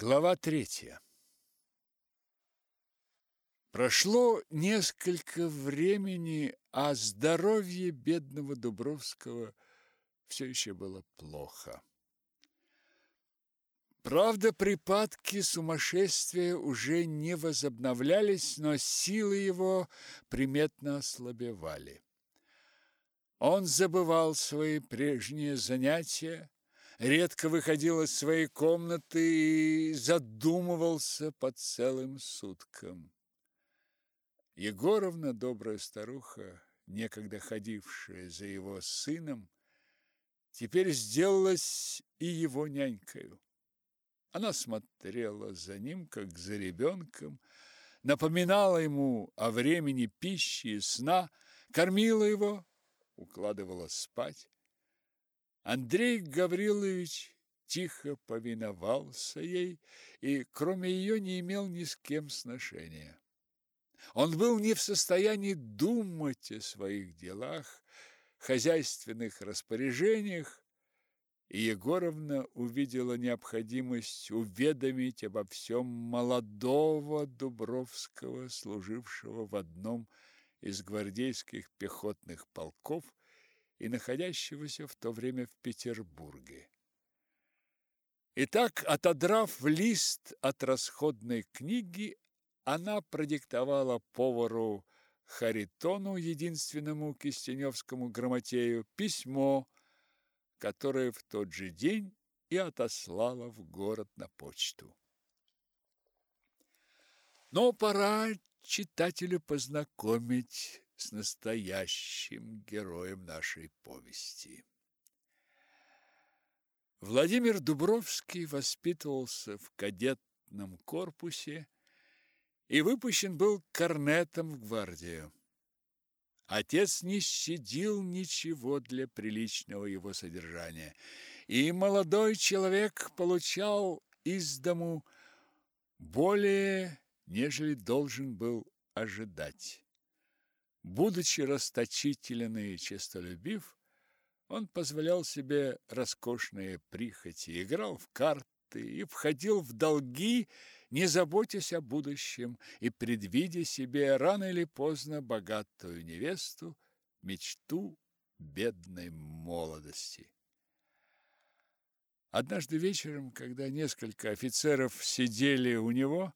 Глава третья. Прошло несколько времени, а здоровье бедного Дубровского все еще было плохо. Правда, припадки сумасшествия уже не возобновлялись, но силы его приметно ослабевали. Он забывал свои прежние занятия, редко выходил из своей комнаты и задумывался по целым суткам. Егоровна, добрая старуха, некогда ходившая за его сыном, теперь сделалась и его нянькою. Она смотрела за ним, как за ребенком, напоминала ему о времени пищи и сна, кормила его, укладывала спать. Андрей Гаврилович тихо повиновался ей и, кроме ее, не имел ни с кем сношения. Он был не в состоянии думать о своих делах, хозяйственных распоряжениях, и Егоровна увидела необходимость уведомить обо всем молодого Дубровского, служившего в одном из гвардейских пехотных полков и находящегося в то время в Петербурге. Итак, отодрав лист от расходной книги, она продиктовала повару Харитону, единственному кистеневскому грамотею, письмо, которое в тот же день и отослала в город на почту. Но пора читателю познакомить с настоящим героем нашей повести. Владимир Дубровский воспитывался в кадетном корпусе и выпущен был корнетом в гвардию. Отец не щадил ничего для приличного его содержания, и молодой человек получал из дому более, нежели должен был ожидать. Будучи расточителен и честолюбив, он позволял себе роскошные прихоти, играл в карты и входил в долги, не заботясь о будущем и предвидя себе рано или поздно богатую невесту, мечту бедной молодости. Однажды вечером, когда несколько офицеров сидели у него,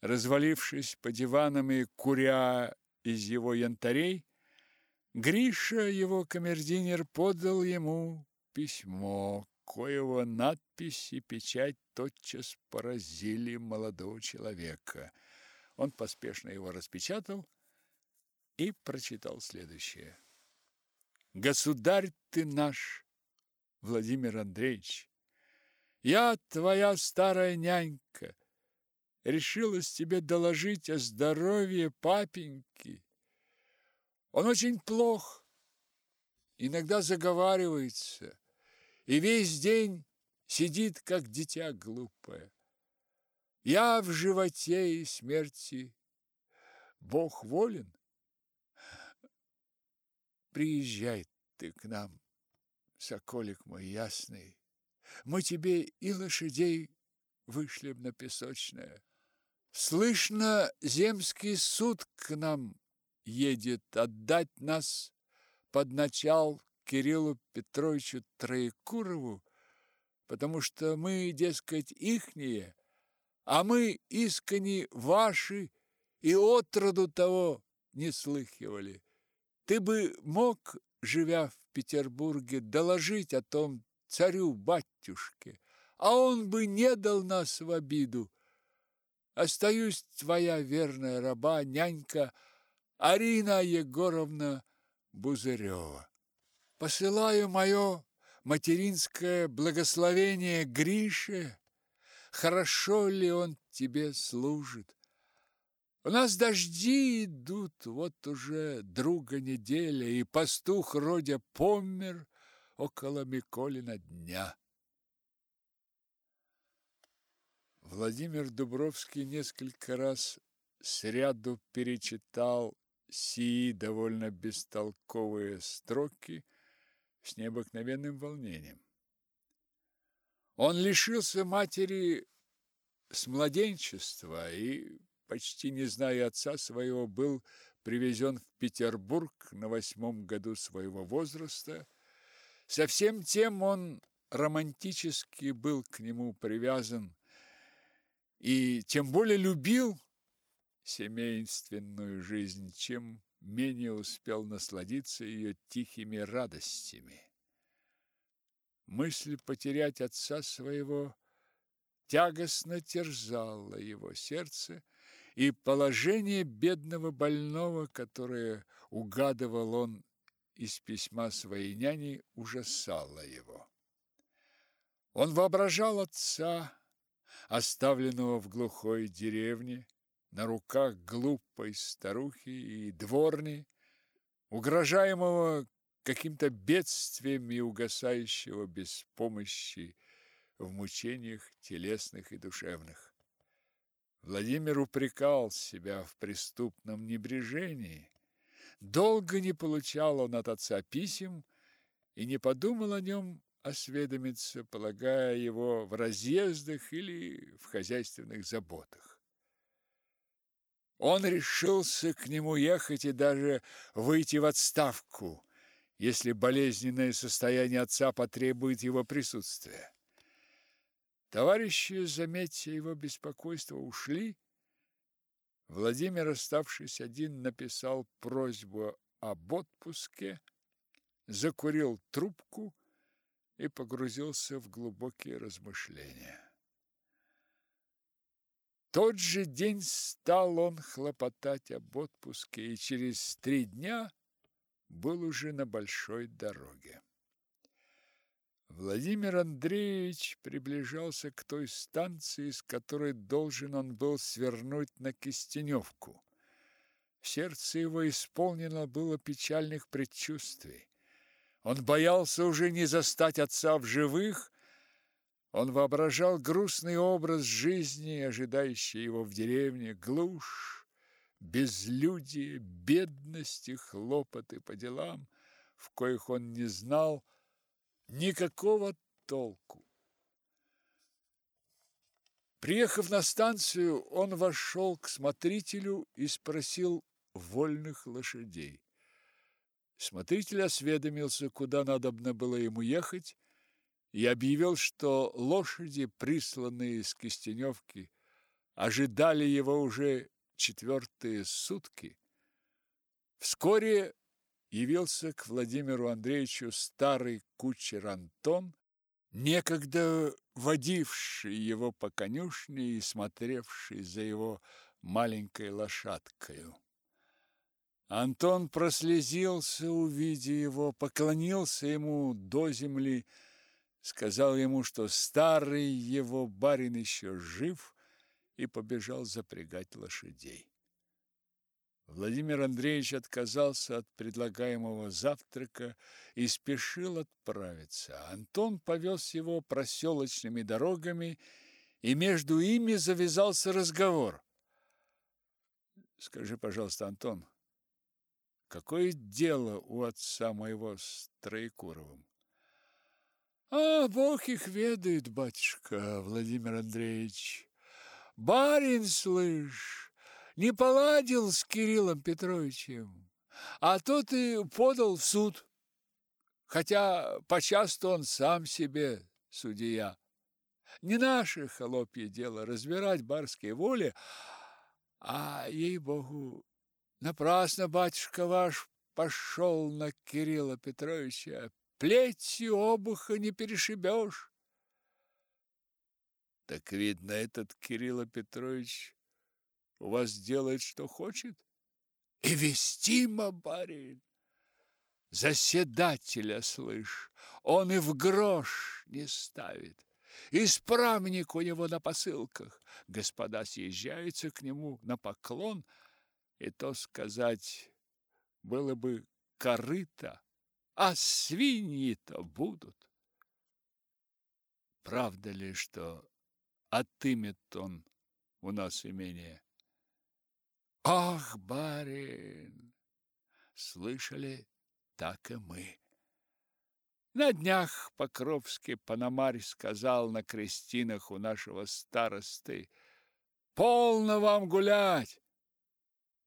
развалившись по диванам и куря из его янтарей, Гриша, его камердинер, подал ему письмо, коего надпись и печать тотчас поразили молодого человека. Он поспешно его распечатал и прочитал следующее. «Государь ты наш, Владимир Андреевич, я твоя старая нянька, решилась тебе доложить о здоровье папеньки. Он очень плох, иногда заговаривается, и весь день сидит, как дитя глупое. Я в животе и смерти. Бог волен. Приезжай ты к нам, соколик мой ясный. Мы тебе и лошадей вышлем на песочное. Слышно, земский суд к нам едет отдать нас под начал Кириллу Петровичу Троекурову, потому что мы, дескать, ихние, а мы искренне ваши и отроду того не слыхивали. Ты бы мог, живя в Петербурге, доложить о том царю-батюшке, а он бы не дал нас в обиду. Остаюсь твоя верная раба, нянька Арина Егоровна Бузырева. Посылаю мое материнское благословение Грише. Хорошо ли он тебе служит? У нас дожди идут, вот уже друга неделя, и пастух Родя помер около Миколина дня. Владимир Дубровский несколько раз сряду перечитал сии довольно бестолковые строки с необыкновенным волнением. Он лишился матери с младенчества и, почти не зная отца своего, был привезен в Петербург на восьмом году своего возраста. Со всем тем он романтически был к нему привязан и тем более любил семейственную жизнь, чем менее успел насладиться ее тихими радостями. Мысль потерять отца своего тягостно терзала его сердце, и положение бедного больного, которое угадывал он из письма своей няни, ужасало его. Он воображал отца, оставленного в глухой деревне, на руках глупой старухи и дворни, угрожаемого каким-то бедствием и угасающего без помощи в мучениях телесных и душевных. Владимир упрекал себя в преступном небрежении. Долго не получал он от отца писем и не подумал о нем осведомиться, полагая его в разъездах или в хозяйственных заботах. Он решился к нему ехать и даже выйти в отставку, если болезненное состояние отца потребует его присутствия. Товарищи, заметя его беспокойство, ушли. Владимир, оставшись один, написал просьбу об отпуске, закурил трубку и погрузился в глубокие размышления тот же день стал он хлопотать об отпуске и через три дня был уже на большой дороге. Владимир Андреевич приближался к той станции, с которой должен он был свернуть на Кистеневку. Сердце его исполнено было печальных предчувствий. Он боялся уже не застать отца в живых, он воображал грустный образ жизни, ожидающий его в деревне, глушь, безлюдие, бедность и хлопоты по делам, в коих он не знал никакого толку. Приехав на станцию, он вошел к смотрителю и спросил вольных лошадей. Смотритель осведомился, куда надобно было ему ехать, и объявил, что лошади, присланные из Кистеневки, ожидали его уже четвертые сутки. Вскоре явился к Владимиру Андреевичу старый кучер Антон, некогда водивший его по конюшне и смотревший за его маленькой лошадкою. Антон прослезился, увидя его, поклонился ему до земли, сказал ему, что старый его барин еще жив, и побежал запрягать лошадей. Владимир Андреевич отказался от предлагаемого завтрака и спешил отправиться. Антон повез его проселочными дорогами, и между ими завязался разговор. Скажи, пожалуйста, Антон, какое дело у отца моего с Троекуровым? А Бог их ведает, батюшка Владимир Андреевич. Барин, слышь, не поладил с Кириллом Петровичем, а тот и подал в суд. Хотя почасто он сам себе судья. Не наше холопье дело разбирать барские воли, а, ей-богу, напрасно батюшка ваш пошел на Кирилла Петровича, плетью обуха не перешибешь. Так видно, этот Кирилл Петрович у вас делает, что хочет? И вестимо, барин. Заседателя, слышь, он и в грош не ставит. Исправник у него на посылках. Господа съезжаются к нему на поклон, и то сказать было бы корыто а свиньи-то будут. Правда ли, что отымет он у нас имение? Ах, барин, слышали, так и мы. На днях Покровский Пономарь сказал на крестинах у нашего старосты, «Полно вам гулять!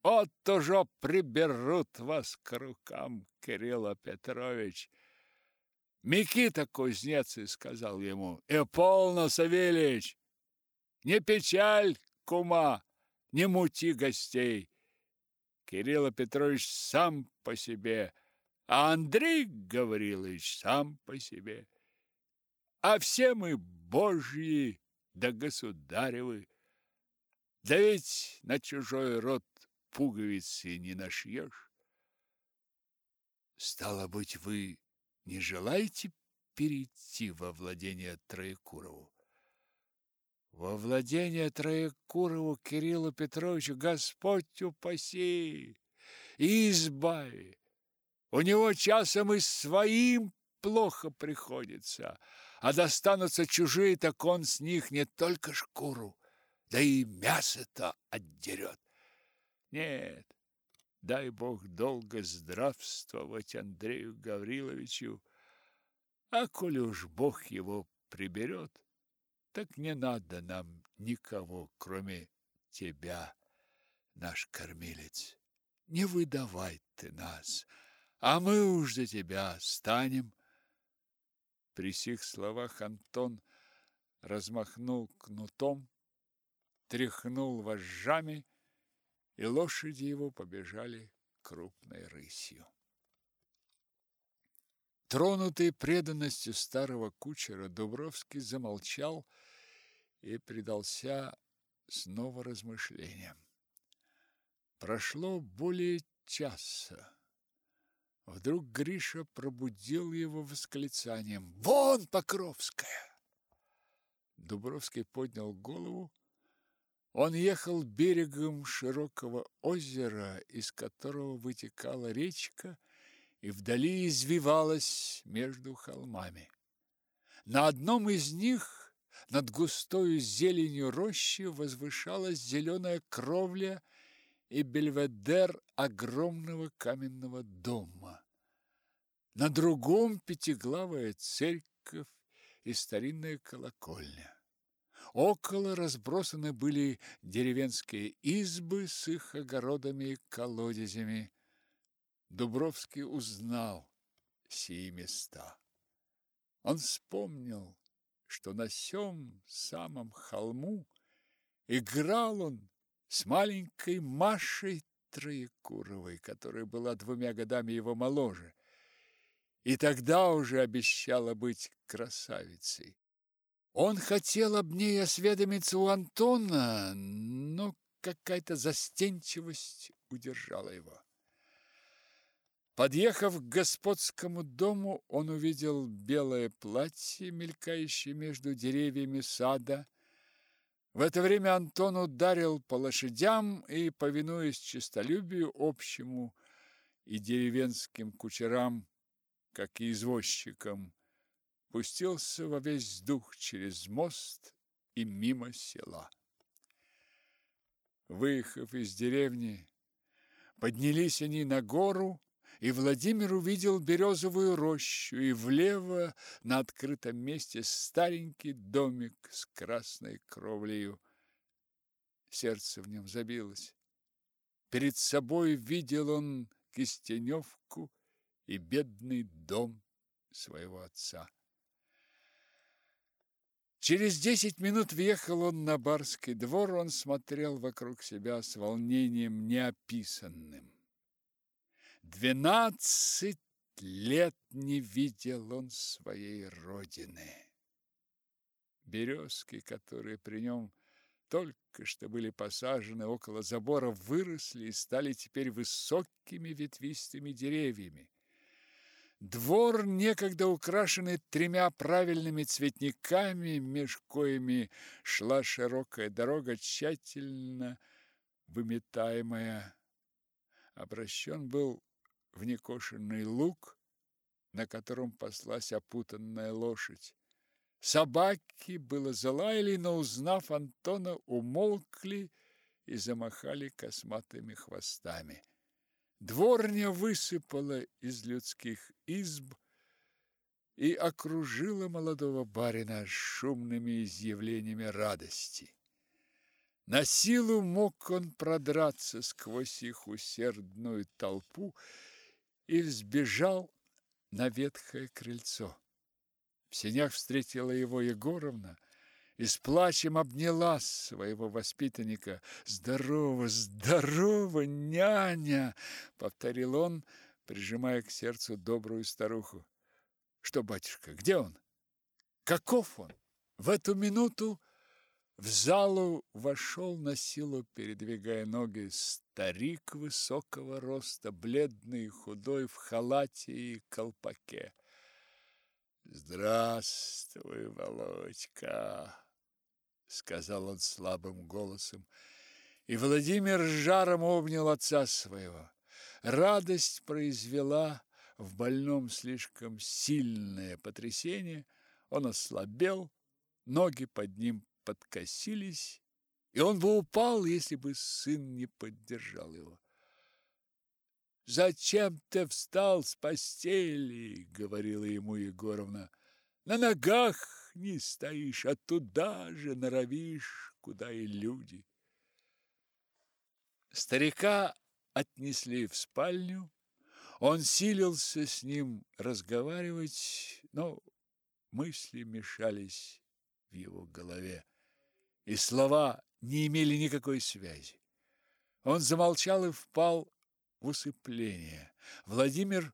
Вот тоже приберут вас к рукам, Кирилл Петрович!» Микита Кузнец и сказал ему, «И полно, Савельич! Не печаль, кума, не мути гостей! Кирилл Петрович сам по себе, а Андрей Гаврилович сам по себе. А все мы божьи да государевы. Да ведь на чужой род пуговицы не нашьешь. Стало быть, вы не желаете перейти во владение Троекурову? Во владение Троекурову Кириллу Петровичу Господь упаси и избави. У него часом и своим плохо приходится, а достанутся чужие, так он с них не только шкуру, да и мясо-то отдерет. Нет, дай Бог долго здравствовать Андрею Гавриловичу, а коли уж Бог его приберет, так не надо нам никого, кроме тебя, наш кормилец. Не выдавай ты нас, — а мы уж за тебя станем. При сих словах Антон размахнул кнутом, тряхнул вожжами, и лошади его побежали крупной рысью. Тронутый преданностью старого кучера, Дубровский замолчал и предался снова размышлениям. Прошло более часа. Вдруг Гриша пробудил его восклицанием «Вон Покровская!». Дубровский поднял голову. Он ехал берегом широкого озера, из которого вытекала речка и вдали извивалась между холмами. На одном из них, над густою зеленью рощи, возвышалась зеленая кровля и бельведер огромного каменного дома. На другом пятиглавая церковь и старинная колокольня. Около разбросаны были деревенские избы с их огородами и колодезями. Дубровский узнал сии места. Он вспомнил, что на сём самом холму играл он с маленькой Машей Троекуровой, которая была двумя годами его моложе, и тогда уже обещала быть красавицей. Он хотел об ней осведомиться у Антона, но какая-то застенчивость удержала его. Подъехав к господскому дому, он увидел белое платье, мелькающее между деревьями сада, в это время Антон ударил по лошадям и, повинуясь честолюбию общему и деревенским кучерам, как и извозчикам, пустился во весь дух через мост и мимо села. Выехав из деревни, поднялись они на гору, и Владимир увидел березовую рощу, и влево на открытом месте старенький домик с красной кровлею. Сердце в нем забилось. Перед собой видел он кистеневку и бедный дом своего отца. Через десять минут въехал он на барский двор, он смотрел вокруг себя с волнением неописанным. Двенадцать лет не видел он своей родины. Березки, которые при нем только что были посажены около забора, выросли и стали теперь высокими ветвистыми деревьями. Двор, некогда украшенный тремя правильными цветниками, меж коими шла широкая дорога, тщательно выметаемая, обращен был в некошенный луг, на котором паслась опутанная лошадь. Собаки было залаяли, но, узнав Антона, умолкли и замахали косматыми хвостами. Дворня высыпала из людских изб, и окружила молодого барина шумными изъявлениями радости. На силу мог он продраться сквозь их усердную толпу и взбежал на ветхое крыльцо. В сенях встретила его Егоровна и с плачем обняла своего воспитанника. «Здорово, здорово, няня!» — повторил он, прижимая к сердцу добрую старуху. «Что, батюшка, где он? Каков он?» В эту минуту в залу вошел на силу, передвигая ноги, старик высокого роста, бледный и худой, в халате и колпаке. «Здравствуй, Володька!» — сказал он слабым голосом, и Владимир жаром обнял отца своего. Радость произвела в больном слишком сильное потрясение, он ослабел, ноги под ним подкосились, и он бы упал, если бы сын не поддержал его. «Зачем ты встал с постели?» — говорила ему Егоровна. «На ногах не стоишь, а туда же норовишь, куда и люди». Старика отнесли в спальню. Он силился с ним разговаривать, но мысли мешались в его голове и слова не имели никакой связи. Он замолчал и впал в усыпление. Владимир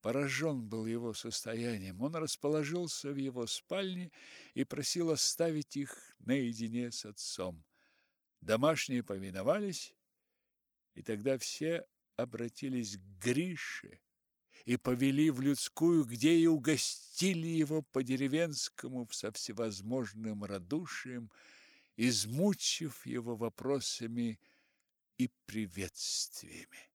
поражен был его состоянием. Он расположился в его спальне и просил оставить их наедине с отцом. Домашние повиновались, и тогда все обратились к Грише и повели в людскую, где и угостили его по-деревенскому со всевозможным радушием, измучив его вопросами и приветствиями.